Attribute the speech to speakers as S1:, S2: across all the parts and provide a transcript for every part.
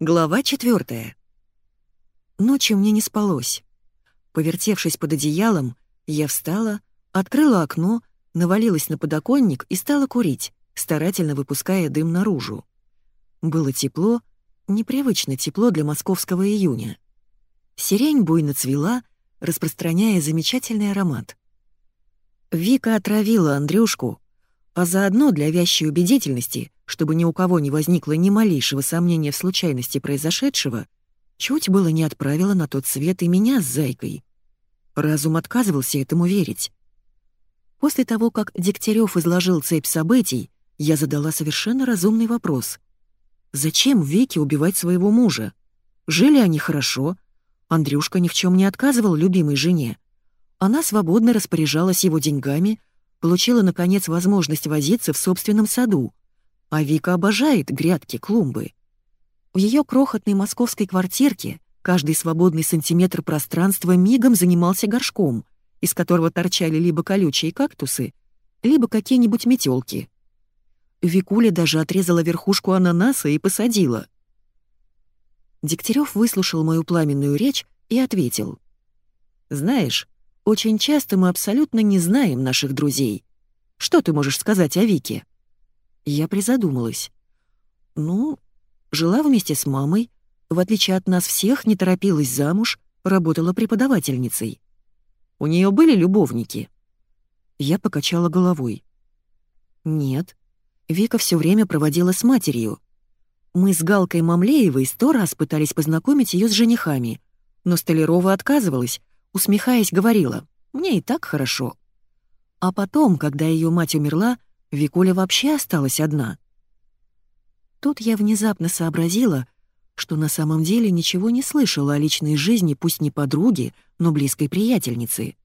S1: Глава четвертая. Ночью мне не спалось. Повертевшись под одеялом, я встала, открыла окно, навалилась на подоконник и стала курить, старательно выпуская дым наружу. Было тепло, непривычно тепло для московского июня. Сирень буйно цвела, распространяя замечательный аромат. Вика отравила Андрюшку, а заодно для вящей убедительности, чтобы ни у кого не возникло ни малейшего сомнения в случайности произошедшего, чуть было не отправила на тот свет и меня с зайкой. Разум отказывался этому верить. После того, как Дегтярев изложил цепь событий, я задала совершенно разумный вопрос. Зачем Вике убивать своего мужа? Жили они хорошо, Андрюшка ни в чем не отказывал любимой жене. Она свободно распоряжалась его деньгами, получила, наконец, возможность возиться в собственном саду. А Вика обожает грядки, клумбы. В ее крохотной московской квартирке каждый свободный сантиметр пространства мигом занимался горшком, из которого торчали либо колючие кактусы, либо какие-нибудь метелки. Викуля даже отрезала верхушку ананаса и посадила. Дегтярев выслушал мою пламенную речь и ответил. «Знаешь, очень часто мы абсолютно не знаем наших друзей. Что ты можешь сказать о Вике?» Я призадумалась. «Ну, жила вместе с мамой, в отличие от нас всех, не торопилась замуж, работала преподавательницей. У нее были любовники?» Я покачала головой. «Нет. Вика все время проводила с матерью. Мы с Галкой Мамлеевой сто раз пытались познакомить ее с женихами, но Столярова отказывалась, усмехаясь, говорила, «Мне и так хорошо». А потом, когда ее мать умерла, Викуля вообще осталась одна. Тут я внезапно сообразила, что на самом деле ничего не слышала о личной жизни пусть не подруги, но близкой приятельницы.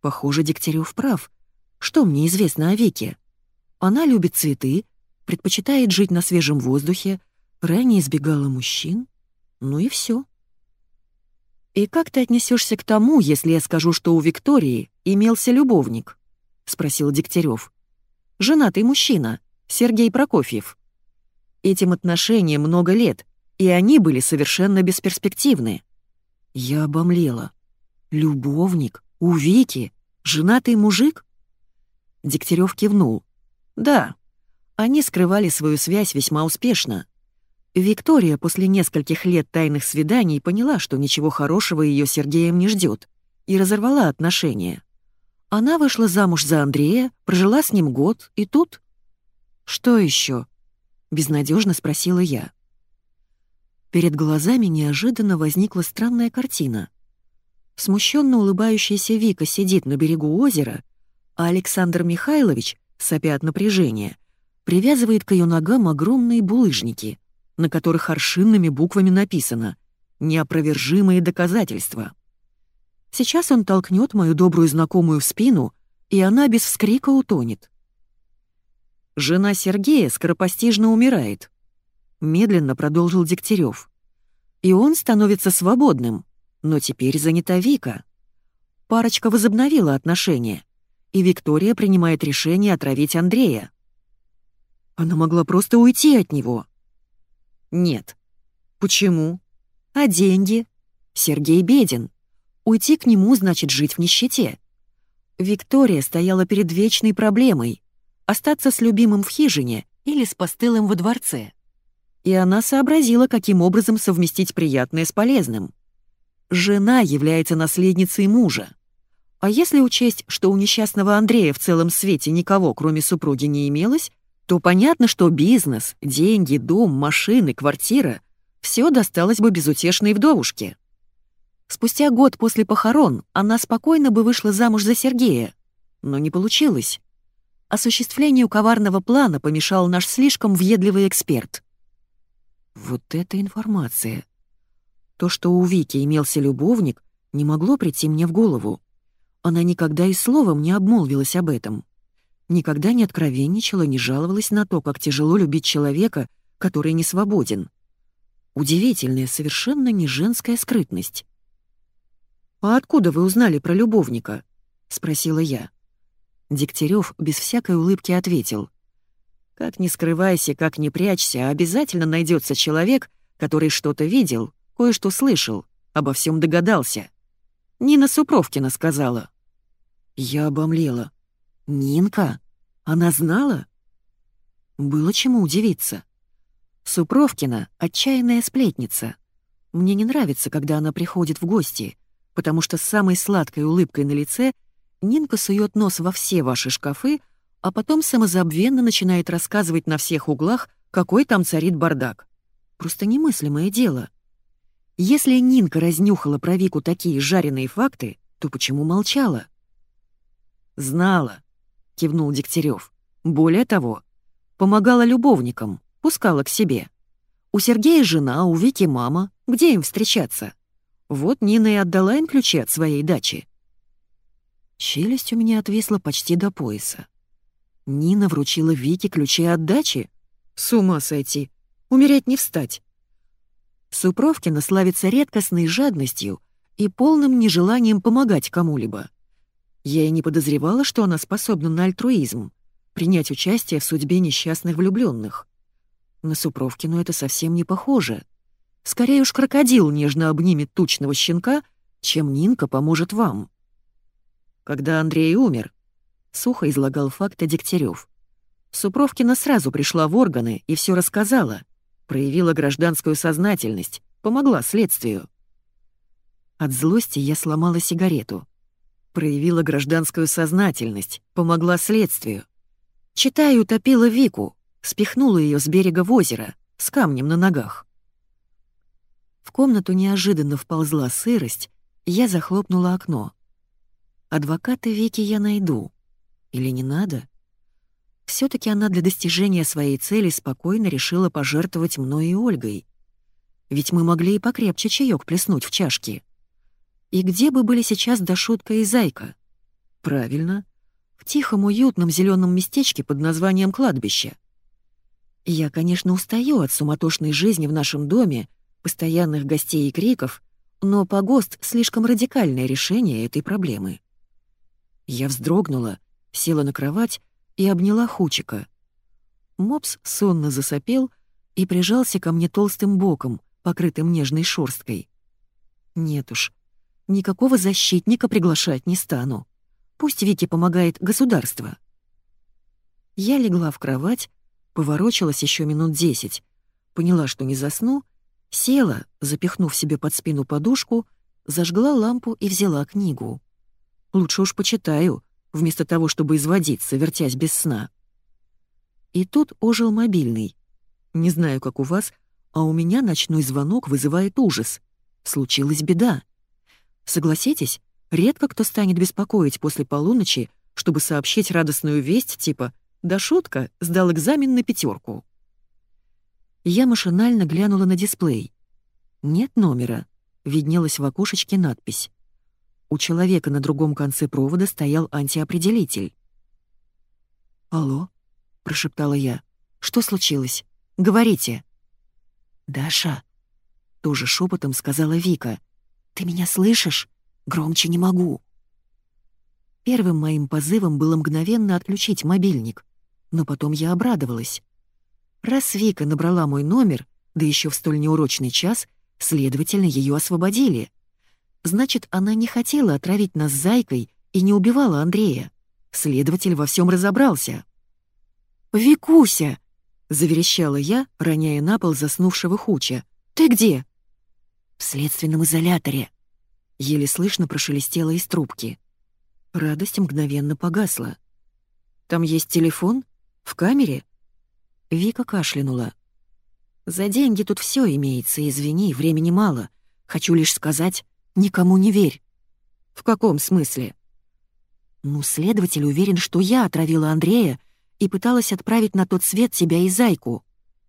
S1: Похоже, Дегтярев прав. Что мне известно о Вике? Она любит цветы, предпочитает жить на свежем воздухе, ранее избегала мужчин, ну и все. «И как ты отнесешься к тому, если я скажу, что у Виктории имелся любовник?» — спросил Дегтярев. «Женатый мужчина, Сергей Прокофьев. Этим отношениям много лет, и они были совершенно бесперспективны». Я обомлела. «Любовник? У Вики? Женатый мужик?» Дегтярев кивнул. «Да, они скрывали свою связь весьма успешно. Виктория после нескольких лет тайных свиданий поняла, что ничего хорошего ее Сергеем не ждет, и разорвала отношения. Она вышла замуж за Андрея, прожила с ним год, и тут... «Что еще?» — безнадежно спросила я. Перед глазами неожиданно возникла странная картина. Смущенно улыбающаяся Вика сидит на берегу озера, а Александр Михайлович, сопя от напряжения, привязывает к ее ногам огромные булыжники на которых аршинными буквами написано «Неопровержимые доказательства». Сейчас он толкнет мою добрую знакомую в спину, и она без вскрика утонет. Жена Сергея скоропостижно умирает. Медленно продолжил Дегтярев. И он становится свободным, но теперь занята Вика. Парочка возобновила отношения, и Виктория принимает решение отравить Андрея. Она могла просто уйти от него. Нет. Почему? А деньги? Сергей беден. Уйти к нему значит жить в нищете. Виктория стояла перед вечной проблемой — остаться с любимым в хижине или с постылым во дворце. И она сообразила, каким образом совместить приятное с полезным. Жена является наследницей мужа. А если учесть, что у несчастного Андрея в целом свете никого, кроме супруги, не имелось, то понятно, что бизнес, деньги, дом, машины, квартира — все досталось бы безутешной вдовушке. Спустя год после похорон она спокойно бы вышла замуж за Сергея, но не получилось. Осуществлению коварного плана помешал наш слишком въедливый эксперт. Вот эта информация. То, что у Вики имелся любовник, не могло прийти мне в голову. Она никогда и словом не обмолвилась об этом никогда не откровенничала, не жаловалась на то, как тяжело любить человека, который не свободен. Удивительная, совершенно не женская скрытность. «А откуда вы узнали про любовника?» — спросила я. Дегтярев без всякой улыбки ответил. «Как не скрывайся, как не прячься, обязательно найдется человек, который что-то видел, кое-что слышал, обо всем догадался. Нина Супровкина сказала. Я обомлела. Нинка? Она знала? Было чему удивиться. Супровкина — отчаянная сплетница. Мне не нравится, когда она приходит в гости, потому что с самой сладкой улыбкой на лице Нинка сует нос во все ваши шкафы, а потом самозабвенно начинает рассказывать на всех углах, какой там царит бардак. Просто немыслимое дело. Если Нинка разнюхала про Вику такие жареные факты, то почему молчала? «Знала», — кивнул Дегтярев. «Более того, помогала любовникам, пускала к себе. У Сергея жена, у Вики мама, где им встречаться? Вот Нина и отдала им ключи от своей дачи». Челюсть у меня отвисла почти до пояса. Нина вручила Вике ключи от дачи? С ума сойти. Умереть не встать. Супровкина славится редкостной жадностью и полным нежеланием помогать кому-либо. Я и не подозревала, что она способна на альтруизм, принять участие в судьбе несчастных влюбленных. На Супровкину это совсем не похоже. Скорее уж крокодил нежно обнимет тучного щенка, чем Нинка поможет вам. Когда Андрей умер, сухо излагал факты Дегтярев. Супровкина сразу пришла в органы и все рассказала, проявила гражданскую сознательность, помогла следствию. От злости я сломала сигарету проявила гражданскую сознательность, помогла следствию. Читаю, утопила Вику, спихнула ее с берега в озеро, с камнем на ногах. В комнату неожиданно вползла сырость, я захлопнула окно. Адвоката Вики я найду. Или не надо? все таки она для достижения своей цели спокойно решила пожертвовать мной и Ольгой. Ведь мы могли и покрепче чаёк плеснуть в чашке. И где бы были сейчас Дашутка и Зайка? Правильно, в тихом уютном зеленом местечке под названием кладбище. Я, конечно, устаю от суматошной жизни в нашем доме, постоянных гостей и криков, но погост — слишком радикальное решение этой проблемы. Я вздрогнула, села на кровать и обняла Хучика. Мопс сонно засопел и прижался ко мне толстым боком, покрытым нежной шорсткой. Нет уж, Никакого защитника приглашать не стану. Пусть Вике помогает государство. Я легла в кровать, поворочилась еще минут десять, поняла, что не засну, села, запихнув себе под спину подушку, зажгла лампу и взяла книгу. Лучше уж почитаю, вместо того, чтобы изводиться, вертясь без сна. И тут ожил мобильный. Не знаю, как у вас, а у меня ночной звонок вызывает ужас. Случилась беда. Согласитесь, редко кто станет беспокоить после полуночи, чтобы сообщить радостную весть типа «Да шутка, сдал экзамен на пятерку. Я машинально глянула на дисплей. Нет номера, виднелась в окошечке надпись. У человека на другом конце провода стоял антиопределитель. «Алло?» — прошептала я. «Что случилось? Говорите». «Даша», — тоже шепотом сказала Вика, — «Ты меня слышишь? Громче не могу». Первым моим позывом было мгновенно отключить мобильник, но потом я обрадовалась. Раз Вика набрала мой номер, да еще в столь неурочный час, следовательно, ее освободили. Значит, она не хотела отравить нас зайкой и не убивала Андрея. Следователь во всем разобрался. «Викуся!» — заверещала я, роняя на пол заснувшего Хуча. «Ты где?» «В следственном изоляторе», — еле слышно прошелестело из трубки. Радость мгновенно погасла. «Там есть телефон? В камере?» Вика кашлянула. «За деньги тут все имеется, извини, времени мало. Хочу лишь сказать, никому не верь». «В каком смысле?» «Ну, следователь уверен, что я отравила Андрея и пыталась отправить на тот свет себя и Зайку.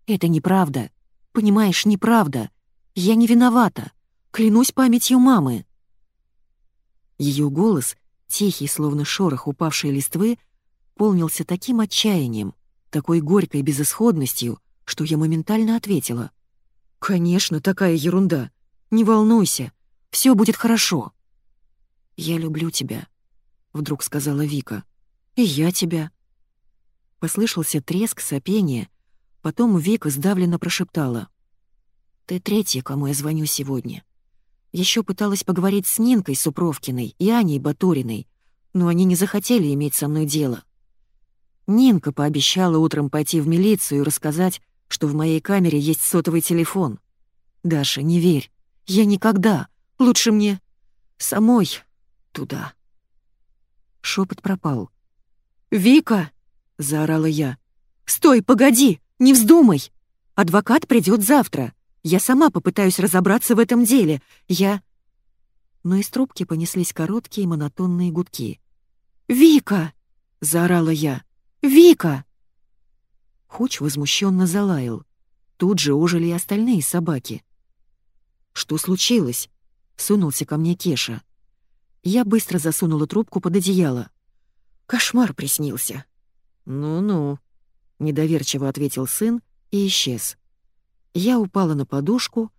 S1: Это неправда. Понимаешь, неправда. Я не виновата. Клянусь памятью мамы». Ее голос, тихий, словно шорох упавшей листвы, полнился таким отчаянием, такой горькой безысходностью, что я моментально ответила. «Конечно, такая ерунда. Не волнуйся, все будет хорошо». «Я люблю тебя», — вдруг сказала Вика. «И я тебя». Послышался треск, сопение, потом Вика сдавленно прошептала. Ты третья, кому я звоню сегодня. Еще пыталась поговорить с Нинкой Супровкиной и Аней Батуриной, но они не захотели иметь со мной дело. Нинка пообещала утром пойти в милицию и рассказать, что в моей камере есть сотовый телефон. Даша, не верь. Я никогда. Лучше мне самой туда. Шепот пропал. «Вика!» — заорала я. «Стой, погоди! Не вздумай! Адвокат придет завтра. Я сама попытаюсь разобраться в этом деле. Я...» Но из трубки понеслись короткие монотонные гудки. «Вика!» — заорала я. «Вика!» Хуч возмущенно залаял. Тут же ожили и остальные собаки. «Что случилось?» — сунулся ко мне Кеша. Я быстро засунула трубку под одеяло. «Кошмар приснился». «Ну-ну», — недоверчиво ответил сын и исчез. Я упала на подушку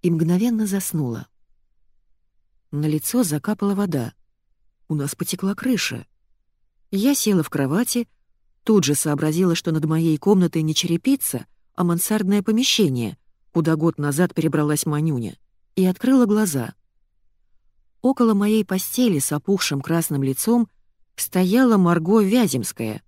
S1: и мгновенно заснула. На лицо закапала вода. У нас потекла крыша. Я села в кровати, тут же сообразила, что над моей комнатой не черепица, а мансардное помещение, куда год назад перебралась Манюня, и открыла глаза. Около моей постели с опухшим красным лицом стояла Марго Вяземская.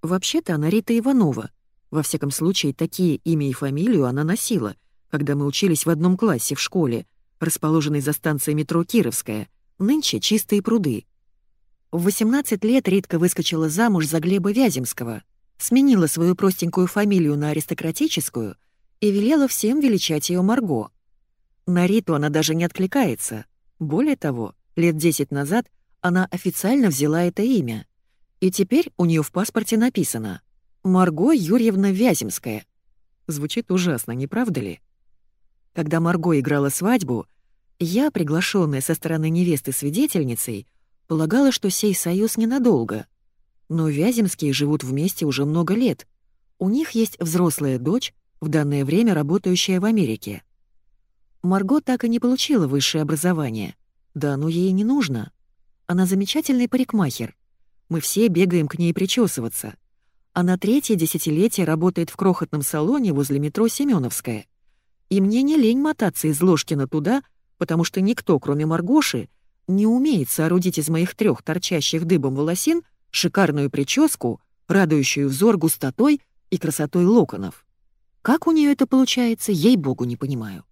S1: Вообще-то она Рита Иванова — во всяком случае, такие имя и фамилию она носила, когда мы учились в одном классе в школе, расположенной за станцией метро Кировская, нынче чистые пруды. В 18 лет Ритка выскочила замуж за Глеба Вяземского, сменила свою простенькую фамилию на аристократическую и велела всем величать ее Марго. На Риту она даже не откликается. Более того, лет 10 назад она официально взяла это имя. И теперь у нее в паспорте написано Марго Юрьевна Вяземская. Звучит ужасно, не правда ли? Когда Марго играла свадьбу, я, приглашенная со стороны невесты свидетельницей, полагала, что сей союз ненадолго. Но Вяземские живут вместе уже много лет. У них есть взрослая дочь, в данное время работающая в Америке. Марго так и не получила высшее образование. Да оно ей не нужно. Она замечательный парикмахер. Мы все бегаем к ней причесываться — она третье десятилетие работает в крохотном салоне возле метро Семеновская. И мне не лень мотаться из Ложкина туда, потому что никто, кроме Маргоши, не умеет соорудить из моих трех торчащих дыбом волосин шикарную прическу, радующую взор густотой и красотой локонов. Как у нее это получается, ей-богу, не понимаю.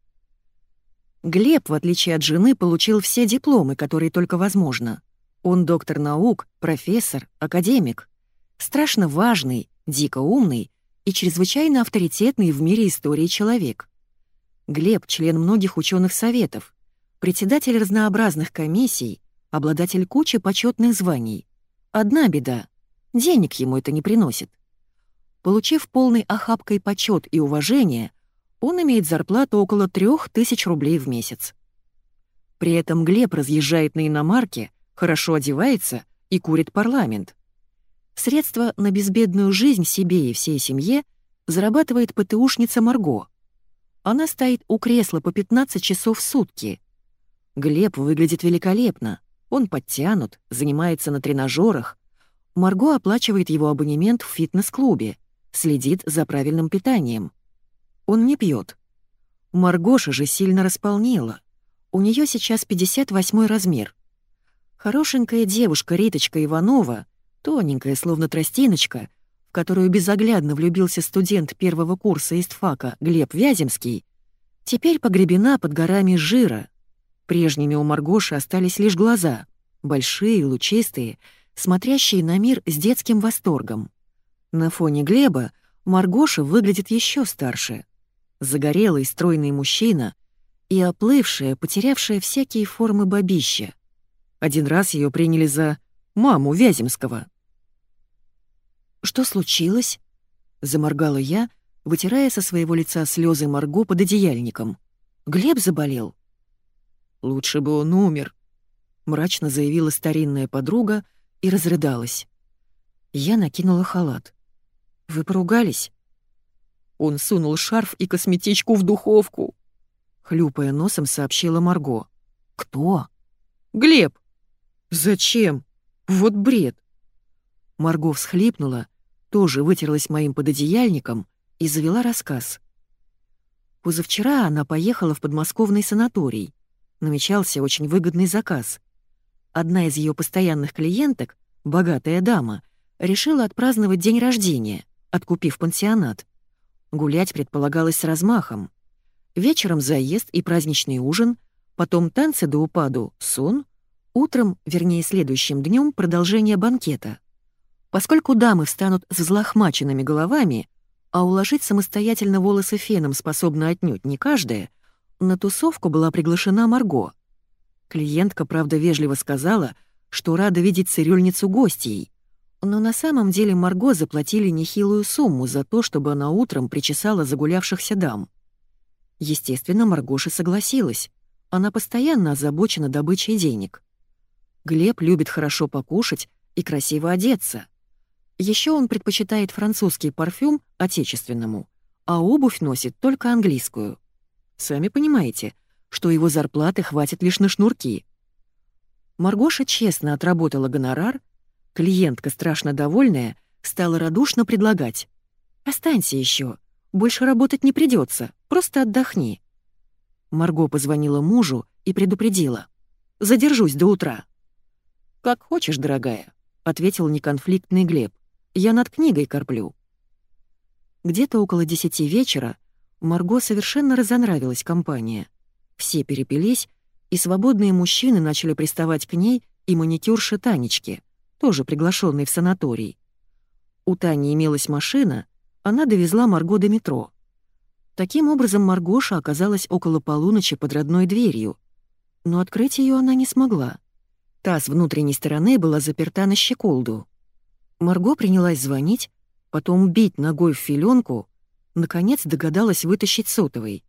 S1: Глеб, в отличие от жены, получил все дипломы, которые только возможно. Он доктор наук, профессор, академик страшно важный, дико умный и чрезвычайно авторитетный в мире истории человек. Глеб — член многих ученых советов, председатель разнообразных комиссий, обладатель кучи почетных званий. Одна беда — денег ему это не приносит. Получив полный охапкой почет и уважение, он имеет зарплату около трех тысяч рублей в месяц. При этом Глеб разъезжает на иномарке, хорошо одевается и курит парламент. Средства на безбедную жизнь себе и всей семье зарабатывает ПТУшница Марго. Она стоит у кресла по 15 часов в сутки. Глеб выглядит великолепно. Он подтянут, занимается на тренажерах. Марго оплачивает его абонемент в фитнес-клубе, следит за правильным питанием. Он не пьет. Маргоша же сильно располнела. У нее сейчас 58 размер. Хорошенькая девушка Риточка Иванова — Тоненькая, словно тростиночка, в которую безоглядно влюбился студент первого курса истфака Глеб Вяземский, теперь погребена под горами жира. Прежними у Маргоши остались лишь глаза, большие, лучистые, смотрящие на мир с детским восторгом. На фоне Глеба Маргоша выглядит еще старше. Загорелый, стройный мужчина и оплывшая, потерявшая всякие формы бабища. Один раз ее приняли за маму Вяземского. «Что случилось?» — заморгала я, вытирая со своего лица слезы Марго под одеяльником. «Глеб заболел?» «Лучше бы он умер», — мрачно заявила старинная подруга и разрыдалась. Я накинула халат. «Вы поругались?» Он сунул шарф и косметичку в духовку. Хлюпая носом, сообщила Марго. «Кто?» «Глеб». «Зачем? Вот бред». Марго всхлипнула, тоже вытерлась моим пододеяльником и завела рассказ. Позавчера она поехала в подмосковный санаторий. Намечался очень выгодный заказ. Одна из ее постоянных клиенток, богатая дама, решила отпраздновать день рождения, откупив пансионат. Гулять предполагалось с размахом. Вечером заезд и праздничный ужин, потом танцы до упаду, сон, утром, вернее следующим днем, продолжение банкета. Поскольку дамы встанут с взлохмаченными головами, а уложить самостоятельно волосы феном способна отнюдь не каждая, на тусовку была приглашена Марго. Клиентка, правда, вежливо сказала, что рада видеть цирюльницу гостьей, но на самом деле Марго заплатили нехилую сумму за то, чтобы она утром причесала загулявшихся дам. Естественно, Маргоша согласилась. Она постоянно озабочена добычей денег. Глеб любит хорошо покушать и красиво одеться. Еще он предпочитает французский парфюм отечественному, а обувь носит только английскую. Сами понимаете, что его зарплаты хватит лишь на шнурки. Маргоша честно отработала гонорар, клиентка, страшно довольная, стала радушно предлагать. «Останься еще, больше работать не придется, просто отдохни». Марго позвонила мужу и предупредила. «Задержусь до утра». «Как хочешь, дорогая», — ответил неконфликтный Глеб. «Я над книгой корплю». Где-то около десяти вечера Марго совершенно разонравилась компания. Все перепились, и свободные мужчины начали приставать к ней и маникюрше Танечке, тоже приглашенной в санаторий. У Тани имелась машина, она довезла Марго до метро. Таким образом, Маргоша оказалась около полуночи под родной дверью. Но открыть ее она не смогла. Та с внутренней стороны была заперта на щеколду. Марго принялась звонить, потом бить ногой в филенку, наконец догадалась вытащить сотовый.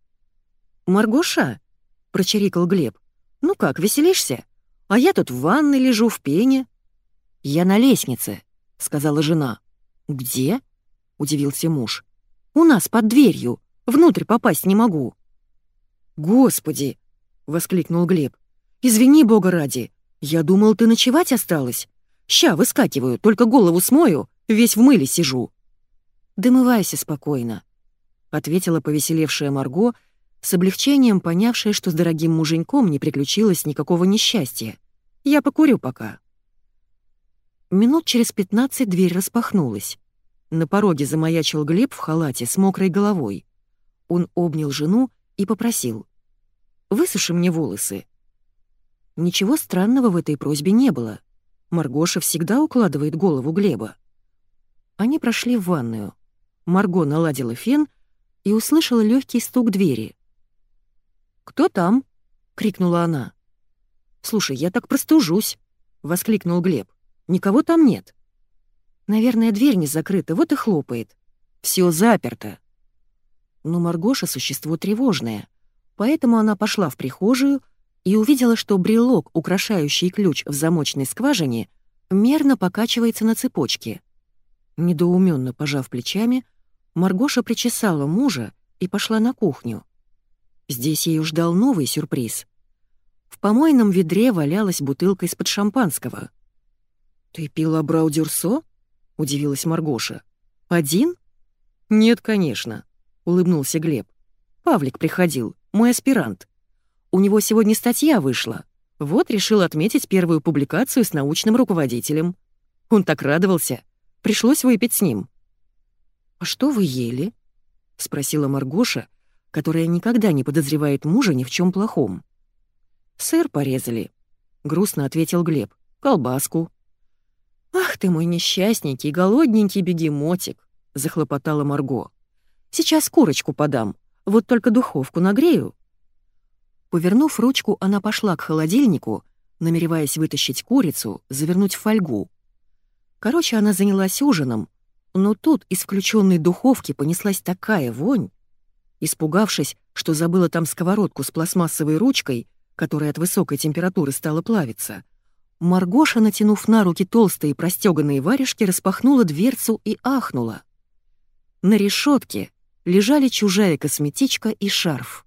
S1: «Маргоша?» — прочирикал Глеб. «Ну как, веселишься? А я тут в ванной лежу в пене». «Я на лестнице», — сказала жена. «Где?» — удивился муж. «У нас под дверью. Внутрь попасть не могу». «Господи!» — воскликнул Глеб. «Извини, бога ради. Я думал, ты ночевать осталась. Ща, выскакиваю, только голову смою, весь в мыле сижу». «Домывайся спокойно», — ответила повеселевшая Марго, с облегчением понявшая, что с дорогим муженьком не приключилось никакого несчастья. «Я покурю пока». Минут через пятнадцать дверь распахнулась. На пороге замаячил Глеб в халате с мокрой головой. Он обнял жену и попросил. «Высуши мне волосы». Ничего странного в этой просьбе не было. Маргоша всегда укладывает голову Глеба. Они прошли в ванную. Марго наладила фен и услышала легкий стук двери. «Кто там?» — крикнула она. «Слушай, я так простужусь!» — воскликнул Глеб. «Никого там нет». Наверное, дверь не закрыта, вот и хлопает. Все заперто. Но Маргоша — существо тревожное, поэтому она пошла в прихожую и увидела, что брелок, украшающий ключ в замочной скважине, мерно покачивается на цепочке. Недоуменно пожав плечами, Маргоша причесала мужа и пошла на кухню. Здесь ее ждал новый сюрприз. В помойном ведре валялась бутылка из-под шампанского. «Ты пила Браудюрсо?» — удивилась Маргоша. «Один?» «Нет, конечно», — улыбнулся Глеб. «Павлик приходил, мой аспирант. У него сегодня статья вышла. Вот решил отметить первую публикацию с научным руководителем. Он так радовался. Пришлось выпить с ним». «А что вы ели?» — спросила Маргоша, которая никогда не подозревает мужа ни в чем плохом. «Сыр порезали», — грустно ответил Глеб. «Колбаску». «Ах ты мой несчастненький, голодненький бегемотик!» — захлопотала Марго. «Сейчас курочку подам, вот только духовку нагрею». Повернув ручку, она пошла к холодильнику, намереваясь вытащить курицу, завернуть в фольгу. Короче, она занялась ужином, но тут из включенной духовки понеслась такая вонь. Испугавшись, что забыла там сковородку с пластмассовой ручкой, которая от высокой температуры стала плавиться, Маргоша, натянув на руки толстые простеганные варежки, распахнула дверцу и ахнула. На решетке лежали чужая косметичка и шарф.